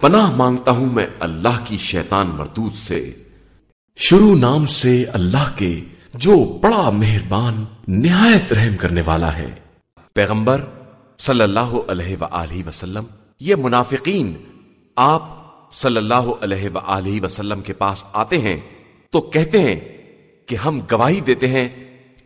پناہ مانگتا ہوں میں اللہ کی شیطان مردود سے۔ شروع نام سے اللہ کے جو بڑا مہربان، نہایت رحم کرنے والا ہے۔ پیغمبر صلی اللہ علیہ وآلہ وسلم، یہ منافقین، آپ صلی اللہ علیہ وآلہ وسلم کے پاس آتے ہیں تو کہتے ہیں کہ ہم گواہی دیتے ہیں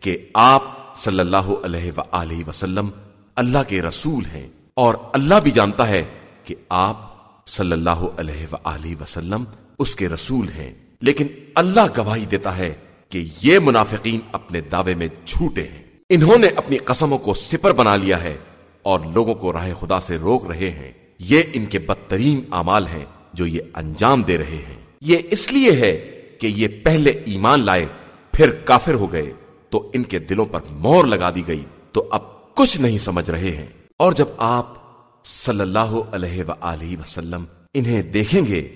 کہ آپ صلی اللہ علیہ وآلہ وسلم اللہ کے رسول ہیں اور اللہ بھی جانتا ہے کہ آپ صلی اللہ علیہ وآلہ وسلم اس کے رسول ہیں۔ لیکن اللہ گواہی دیتا ہے کہ یہ منافقین اپنے دعوے میں جھوٹے ہیں۔ انہوں نے اپنی قسموں کو سپر بنا لیا ہے اور لوگوں کو راہ خدا سے روک رہے ہیں۔ یہ ان کے بدترین اعمال ہیں جو یہ انجام دے رہے ہیں۔ یہ اس لیے ہے کہ یہ پہلے ایمان لائے، پھر کافر ہو گئے۔ تو ان کے دلوں پر مور لگا دی گئی۔ تو اب کچھ نہیں سمجھ رہے ہیں۔ اور جب آپ صلی اللہ علیہ وآلہ وسلم انہیں دیکھیں گے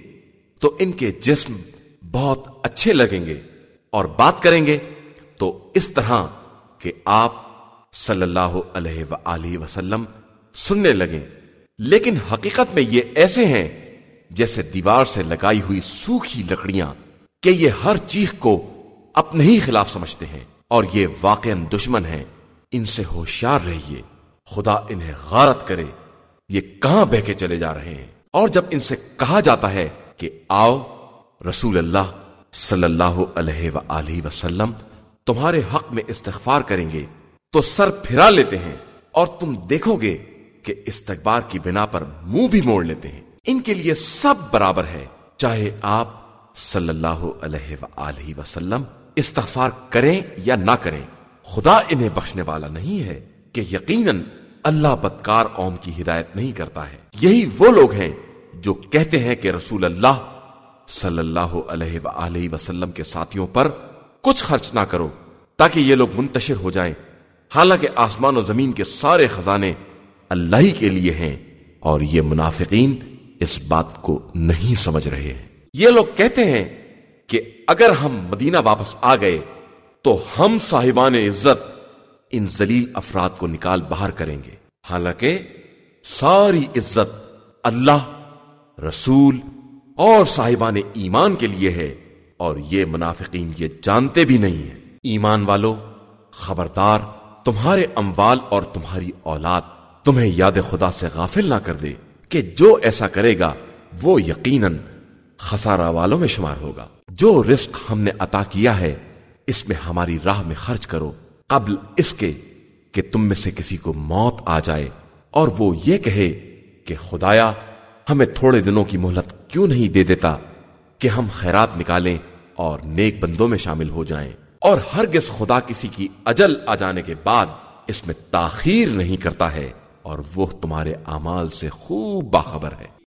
تو ان کے جسم بہت اچھے لگیں گے اور بات کریں گے تو اس طرح کہ آپ صلی اللہ علیہ وآلہ وسلم سننے لگیں۔ لیکن حقیقت میں یہ ایسے ہیں جیسے دیوار سے لگائی ہوئی سوکھی لکڑیاں کہ یہ ہر چیخ کو اپنے ہی خلاف سمجھتے ہیں اور یہ واقع دشمن ہیں۔ ان سے ہوشیار رہیے۔ خدا انہیں غارت کرے۔ یہ کہاں بہ کے چلے جا رہے ہیں؟ اور جب ان سے کہا جاتا ہے کہ آؤ، رسول اللہ صلی اللہ علیہ وآلہ وسلم تمہارے حق میں استغفار کریں گے، تو سر پھرا لیتے ہیں اور تم دیکھو گے کہ استغبار کی بنا پر منہ بھی موڑ لیتے ہیں۔ ان کے لیے سب برابر ہے۔ چاہے آپ صلی اللہ علیہ وآلہ وسلم استغفار کریں یا نہ کریں، خدا انہیں بخشنے والا نہیں ہے کہ یقیناً اللہ بدکار قوم کی ہدایت نہیں کرتا ہے۔ یہی وہ لوگ ہیں جو کہتے ہیں کہ رسول اللہ صلی اللہ علیہ وآلہ وسلم کے ساتھیوں پر کچھ خرچ نہ کرو تاکہ یہ لوگ منتشر ہو جائیں۔ حالانکہ آسمان و زمین کے سارے خزانے اللہ ہی کے لیے ہیں اور یہ منافقین اس بات کو نہیں سمجھ رہے ہیں۔ یہ لوگ کہتے ہیں کہ اگر ہم مدینہ واپس آ گئے تو ہم صاحبان عزت ان ذلیل افراد کو نکال باہر کریں گے۔ حالانکہ ساری عزت اللہ، رسول اور صاحبان ایمان کے لیے ہے اور یہ منافقین یہ جانتے بھی نہیں ہیں۔ ایمان والو، خبردار، تمہارے اموال اور تمہاری اولاد تمہیں یاد خدا سے غافل نہ کر دے کہ جو ایسا کرے گا، وہ یقیناً خسارہ والوں میں شمار ہوگا۔ جو رزق ہم نے عطا کیا ہے، اس میں ہماری راہ میں خرچ کرو۔ قبل اس کے کہ تم میں سے کسی کو موت آ جائے اور وہ یہ کہے کہ خدایا، ہمیں تھوڑے دنوں کی مہلت کیوں نہیں دے دیتا کہ ہم خیرات نکالیں اور نیک بندوں میں شامل ہو جائیں؟ اور ہرگز خدا کسی کی اجل آ جانے کے بعد اس میں تاخیر نہیں کرتا ہے اور وہ تمہارے اعمال سے خوب باخبر ہے۔